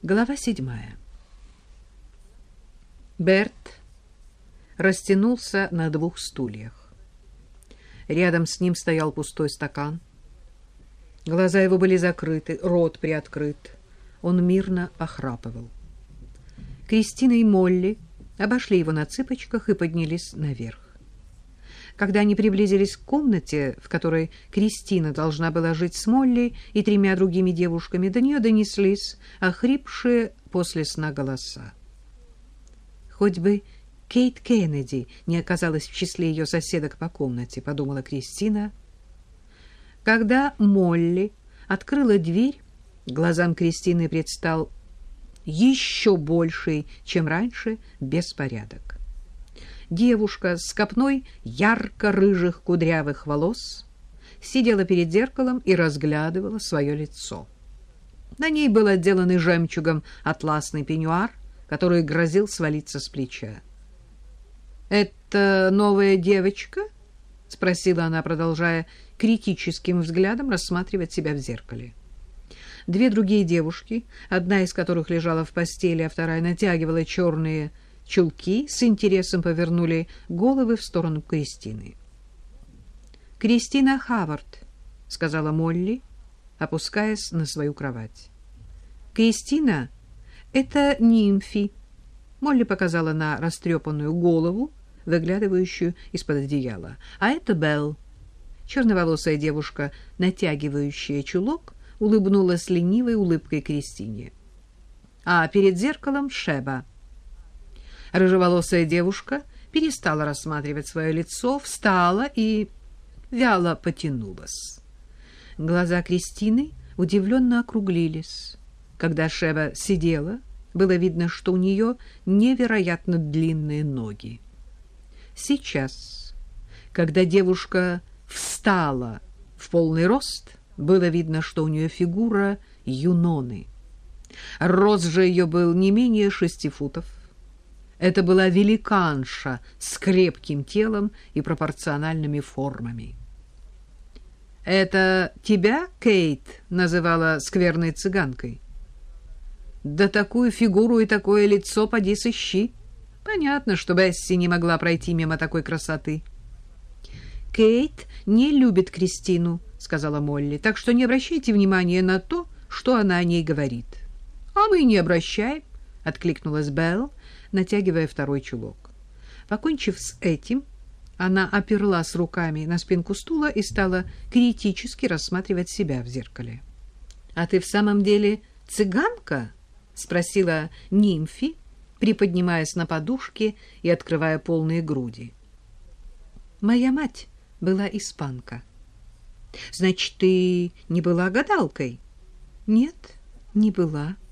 Глава седьмая. Берт растянулся на двух стульях. Рядом с ним стоял пустой стакан. Глаза его были закрыты, рот приоткрыт. Он мирно охрапывал. Кристина и Молли обошли его на цыпочках и поднялись наверх. Когда они приблизились к комнате, в которой Кристина должна была жить с Молли и тремя другими девушками, до нее донеслись охрипшие после сна голоса. Хоть бы Кейт Кеннеди не оказалась в числе ее соседок по комнате, подумала Кристина. Когда Молли открыла дверь, глазам Кристины предстал еще больший, чем раньше, беспорядок девушка с копной ярко-рыжих кудрявых волос сидела перед зеркалом и разглядывала свое лицо. На ней был отделанный жемчугом атласный пеньюар, который грозил свалиться с плеча. «Это новая девочка?» — спросила она, продолжая критическим взглядом рассматривать себя в зеркале. Две другие девушки, одна из которых лежала в постели, а вторая натягивала черные чулки с интересом повернули головы в сторону Кристины. «Кристина Хавард», — сказала Молли, опускаясь на свою кровать. «Кристина — это нимфи», — Молли показала на растрепанную голову, выглядывающую из-под одеяла. «А это Белл». Черноволосая девушка, натягивающая чулок, улыбнулась ленивой улыбкой Кристине. А перед зеркалом Шеба — Рыжеволосая девушка перестала рассматривать свое лицо, встала и вяло потянулась. Глаза Кристины удивленно округлились. Когда Шева сидела, было видно, что у нее невероятно длинные ноги. Сейчас, когда девушка встала в полный рост, было видно, что у нее фигура юноны. Рост же ее был не менее шести футов. Это была великанша с крепким телом и пропорциональными формами. «Это тебя, Кейт, называла скверной цыганкой?» «Да такую фигуру и такое лицо поди сыщи. Понятно, что Бесси не могла пройти мимо такой красоты». «Кейт не любит Кристину», — сказала Молли, «так что не обращайте внимания на то, что она о ней говорит». «А мы не обращаем», — откликнулась Белл, натягивая второй чулок. Покончив с этим, она оперлась руками на спинку стула и стала критически рассматривать себя в зеркале. — А ты в самом деле цыганка? — спросила нимфи, приподнимаясь на подушке и открывая полные груди. — Моя мать была испанка. — Значит, ты не была гадалкой? — Нет, не была. —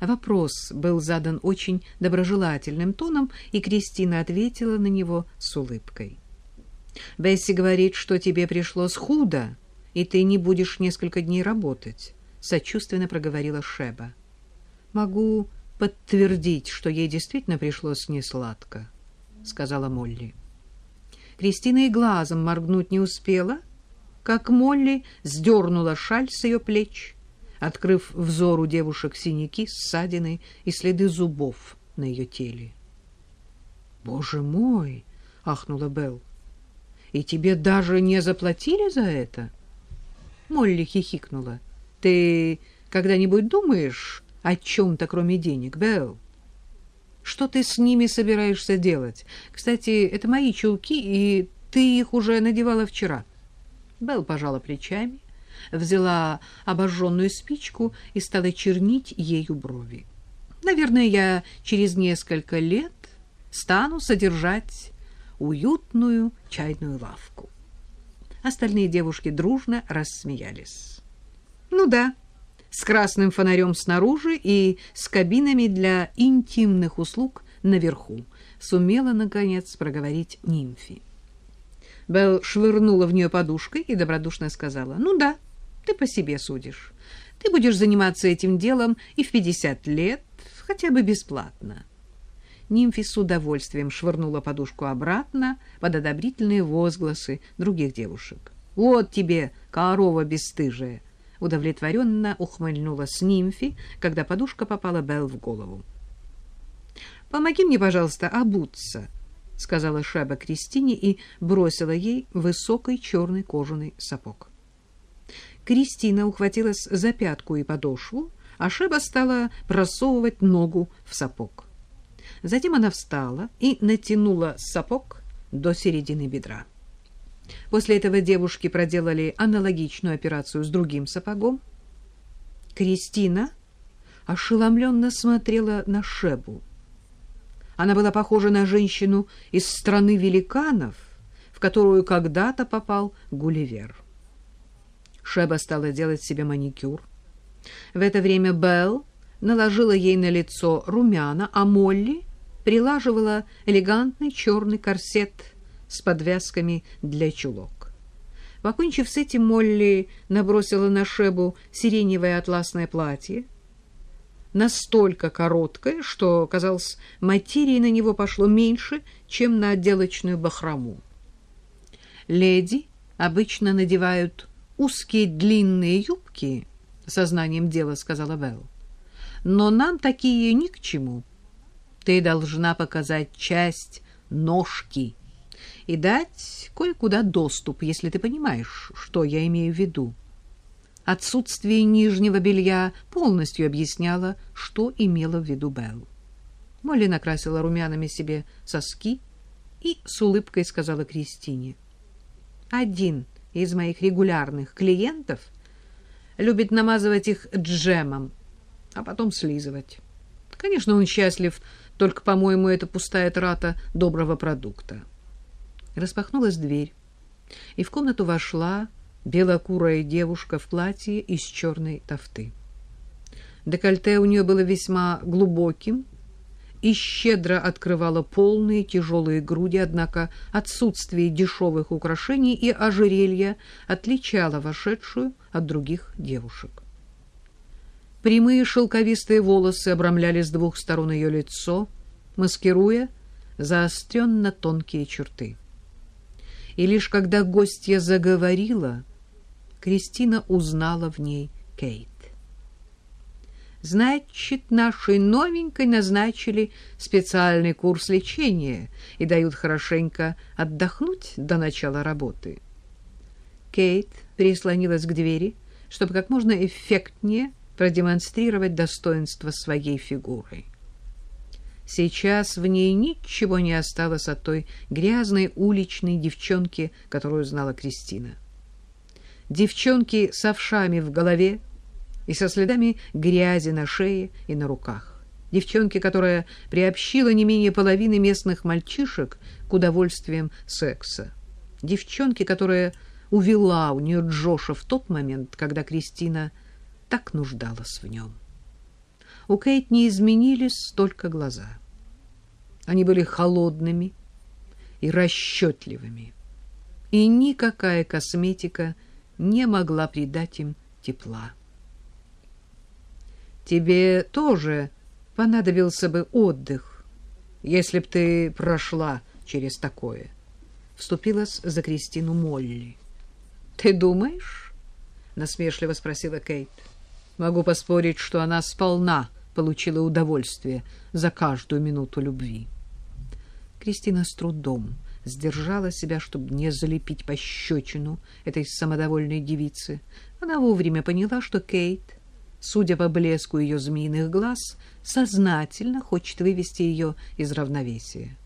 Вопрос был задан очень доброжелательным тоном, и Кристина ответила на него с улыбкой. «Бесси говорит, что тебе пришлось худо, и ты не будешь несколько дней работать», — сочувственно проговорила Шеба. «Могу подтвердить, что ей действительно пришлось несладко», — сказала Молли. Кристина и глазом моргнуть не успела, как Молли сдернула шаль с ее плеч — открыв взору девушек синяки, ссадины и следы зубов на ее теле. «Боже мой!» — ахнула Белл. «И тебе даже не заплатили за это?» Молли хихикнула. «Ты когда-нибудь думаешь о чем-то, кроме денег, Белл? Что ты с ними собираешься делать? Кстати, это мои чулки, и ты их уже надевала вчера». Белл пожала плечами взяла обожженную спичку и стала чернить ею брови. Наверное, я через несколько лет стану содержать уютную чайную лавку. Остальные девушки дружно рассмеялись. Ну да, с красным фонарем снаружи и с кабинами для интимных услуг наверху, сумела, наконец, проговорить нимфи. Белл швырнула в нее подушкой и добродушно сказала, «Ну да, ты по себе судишь. Ты будешь заниматься этим делом и в пятьдесят лет, хотя бы бесплатно. Нимфи с удовольствием швырнула подушку обратно под одобрительные возгласы других девушек. «Вот тебе, корова бесстыжая! удовлетворенно ухмыльнулась нимфи, когда подушка попала Белл в голову. «Помоги мне, пожалуйста, обуться», — сказала Шеба Кристине и бросила ей высокий черный кожаный сапог. Кристина ухватилась за пятку и подошву, а Шеба стала просовывать ногу в сапог. Затем она встала и натянула сапог до середины бедра. После этого девушки проделали аналогичную операцию с другим сапогом. Кристина ошеломленно смотрела на Шебу. Она была похожа на женщину из страны великанов, в которую когда-то попал Гулливер. Шеба стала делать себе маникюр. В это время Белл наложила ей на лицо румяна, а Молли прилаживала элегантный черный корсет с подвязками для чулок. Покончив с этим, Молли набросила на Шебу сиреневое атласное платье, настолько короткое, что, казалось, материи на него пошло меньше, чем на отделочную бахрому. Леди обычно надевают узкие длинные юбки, сознанием дела сказала Белл. Но нам такие ни к чему. Ты должна показать часть ножки и дать кое-куда доступ, если ты понимаешь, что я имею в виду. Отсутствие нижнего белья полностью объясняло, что имела в виду Белл. Молли накрасила румянами себе соски и с улыбкой сказала Кристине. «Один из моих регулярных клиентов любит намазывать их джемом, а потом слизывать. Конечно, он счастлив, только, по-моему, это пустая трата доброго продукта». Распахнулась дверь, и в комнату вошла белокурая девушка в платье из черной тофты. Декольте у нее было весьма глубоким и щедро открывало полные тяжелые груди, однако отсутствие дешевых украшений и ожерелья отличало вошедшую от других девушек. Прямые шелковистые волосы обрамляли с двух сторон ее лицо, маскируя заостренно тонкие черты и лишь когда гостья заговорила, Кристина узнала в ней Кейт. Значит, нашей новенькой назначили специальный курс лечения и дают хорошенько отдохнуть до начала работы. Кейт прислонилась к двери, чтобы как можно эффектнее продемонстрировать достоинство своей фигурой. Сейчас в ней ничего не осталось от той грязной уличной девчонки, которую знала Кристина. Девчонки с овшами в голове и со следами грязи на шее и на руках. Девчонки, которая приобщила не менее половины местных мальчишек к удовольствиям секса. Девчонки, которая увела у нее Джоша в тот момент, когда Кристина так нуждалась в нем. У Кейт не изменились только глаза. Они были холодными и расчетливыми, и никакая косметика не могла придать им тепла. Тебе тоже понадобился бы отдых, если б ты прошла через такое. Вступилась за Кристину Молли. Ты думаешь? насмешливо спросила Кейт. Могу поспорить, что она сполна получила удовольствие за каждую минуту любви. Кристина с трудом сдержала себя, чтобы не залепить пощечину этой самодовольной девицы. Она вовремя поняла, что Кейт, судя по блеску ее змеиных глаз, сознательно хочет вывести ее из равновесия.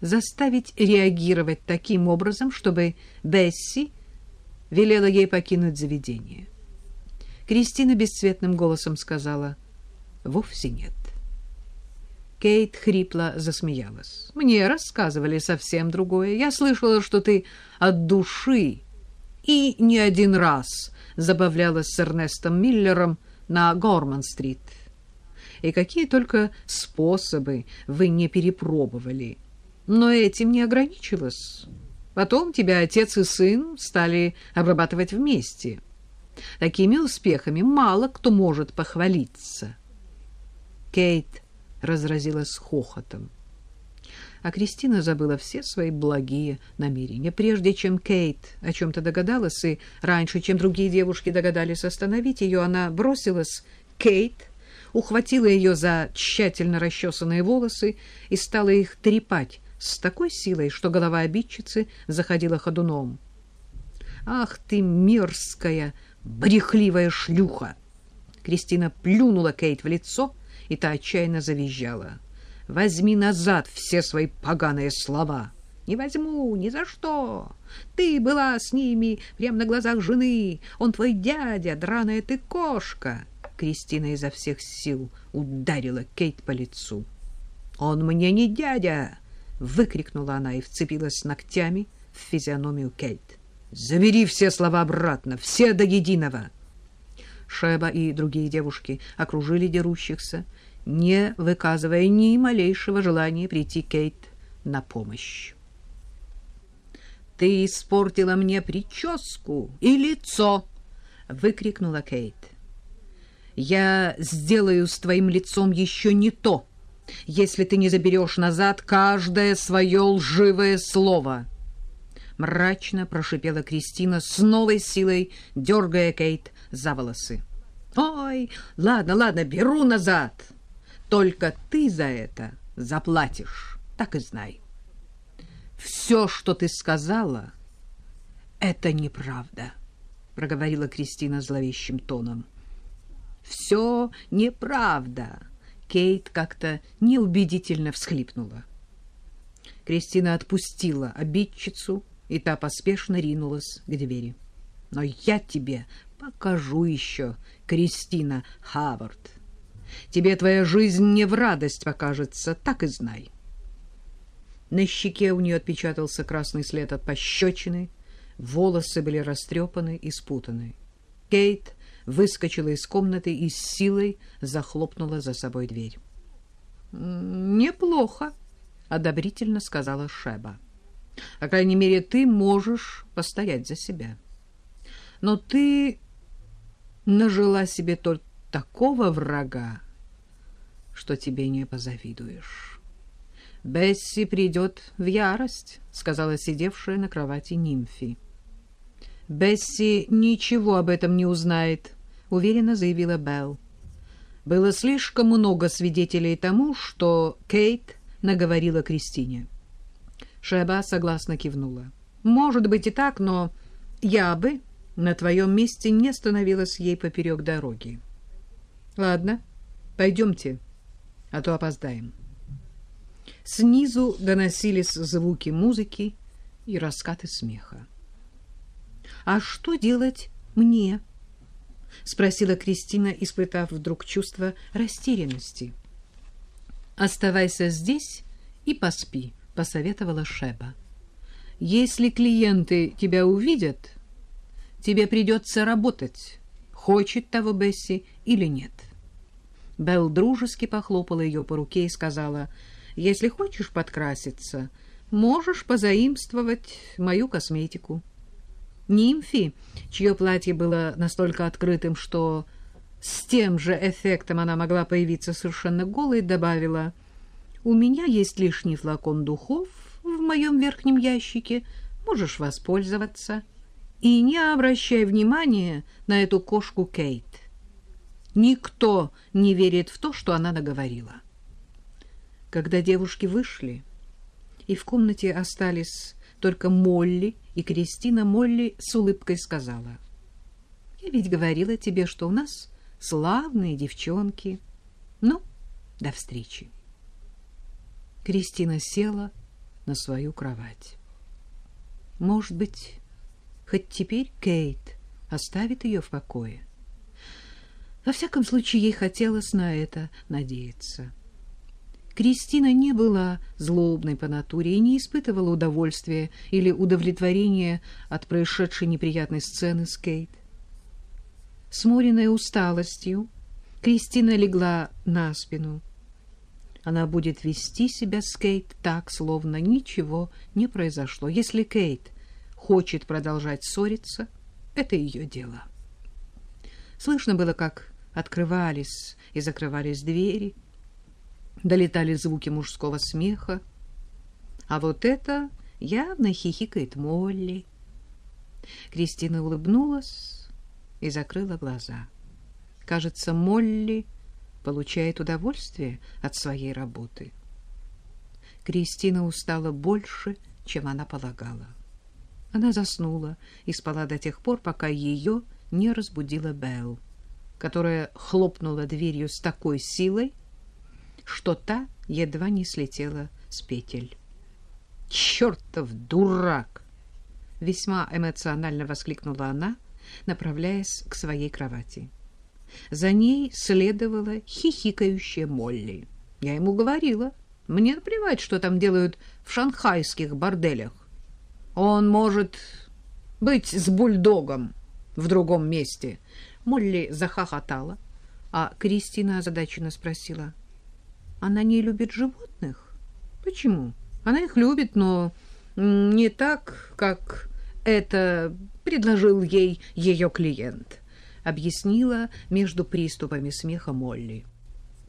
Заставить реагировать таким образом, чтобы Бесси велела ей покинуть заведение. Кристина бесцветным голосом сказала — Вовсе нет. Кейт хрипло засмеялась. Мне рассказывали совсем другое. Я слышала, что ты от души и не один раз забавлялась с Эрнестом Миллером на Горман-стрит. И какие только способы вы не перепробовали. Но этим не ограничилось. Потом тебя отец и сын стали обрабатывать вместе. Такими успехами мало кто может похвалиться. Кейт разразилась хохотом. А Кристина забыла все свои благие намерения. Прежде чем Кейт о чем-то догадалась, и раньше, чем другие девушки догадались остановить ее, она бросилась Кейт, ухватила ее за тщательно расчесанные волосы и стала их трепать с такой силой, что голова обидчицы заходила ходуном. «Ах ты, мерзкая, брехливая шлюха!» Кристина плюнула Кейт в лицо, и та отчаянно завизжала. Возьми назад все свои поганые слова. Не возьму, ни за что. Ты была с ними прямо на глазах жены. Он твой дядя, драная ты кошка. Кристина изо всех сил ударила Кейт по лицу. Он мне не дядя, выкрикнула она и вцепилась ногтями в физиономию Кейт. Забери все слова обратно, все до единого. Шеба и другие девушки окружили дерущихся не выказывая ни малейшего желания прийти Кейт на помощь. «Ты испортила мне прическу и лицо!» — выкрикнула Кейт. «Я сделаю с твоим лицом еще не то, если ты не заберешь назад каждое свое лживое слово!» Мрачно прошипела Кристина с новой силой, дергая Кейт за волосы. «Ой, ладно, ладно, беру назад!» Только ты за это заплатишь, так и знай. Все, что ты сказала, это неправда, проговорила Кристина зловещим тоном. Все неправда. Кейт как-то неубедительно всхлипнула. Кристина отпустила обидчицу, и та поспешно ринулась к двери. Но я тебе покажу еще, Кристина Хавард. Тебе твоя жизнь не в радость покажется, так и знай. На щеке у нее отпечатался красный след от пощечины, волосы были растрепаны и спутаны. Кейт выскочила из комнаты и с силой захлопнула за собой дверь. «Неплохо», — одобрительно сказала Шеба. «По крайней мере, ты можешь постоять за себя. Но ты нажила себе только такого врага, что тебе не позавидуешь. «Бесси придет в ярость», — сказала сидевшая на кровати нимфи. «Бесси ничего об этом не узнает», — уверенно заявила Белл. Было слишком много свидетелей тому, что Кейт наговорила Кристине. Шеба согласно кивнула. «Может быть и так, но я бы на твоем месте не становилась ей поперек дороги». Ладно, пойдемте, а то опоздаем. Снизу доносились звуки музыки и раскаты смеха. «А что делать мне?» — спросила Кристина, испытав вдруг чувство растерянности. «Оставайся здесь и поспи», — посоветовала Шеба. «Если клиенты тебя увидят, тебе придется работать» хочет того Бесси или нет. Белл дружески похлопала ее по руке и сказала, «Если хочешь подкраситься, можешь позаимствовать мою косметику». Нимфи, чье платье было настолько открытым, что с тем же эффектом она могла появиться совершенно голой, добавила, «У меня есть лишний флакон духов в моем верхнем ящике, можешь воспользоваться» и не обращай внимания на эту кошку Кейт. Никто не верит в то, что она наговорила. Когда девушки вышли, и в комнате остались только Молли и Кристина, Молли с улыбкой сказала, «Я ведь говорила тебе, что у нас славные девчонки. Ну, до встречи». Кристина села на свою кровать. Может быть, Хоть теперь Кейт оставит ее в покое. Во всяком случае, ей хотелось на это надеяться. Кристина не была злобной по натуре и не испытывала удовольствия или удовлетворения от происшедшей неприятной сцены с Кейт. Сморенная усталостью, Кристина легла на спину. Она будет вести себя с Кейт так, словно ничего не произошло. Если Кейт хочет продолжать ссориться, это ее дело. Слышно было, как открывались и закрывались двери, долетали звуки мужского смеха. А вот это явно хихикает Молли. Кристина улыбнулась и закрыла глаза. Кажется, Молли получает удовольствие от своей работы. Кристина устала больше, чем она полагала. Она заснула и спала до тех пор, пока ее не разбудила Белл, которая хлопнула дверью с такой силой, что та едва не слетела с петель. «Чертов дурак!» — весьма эмоционально воскликнула она, направляясь к своей кровати. За ней следовала хихикающая Молли. Я ему говорила, мне наплевать, что там делают в шанхайских борделях. Он может быть с бульдогом в другом месте. Молли захохотала, а Кристина озадаченно спросила. Она не любит животных? Почему? Она их любит, но не так, как это предложил ей ее клиент, объяснила между приступами смеха Молли.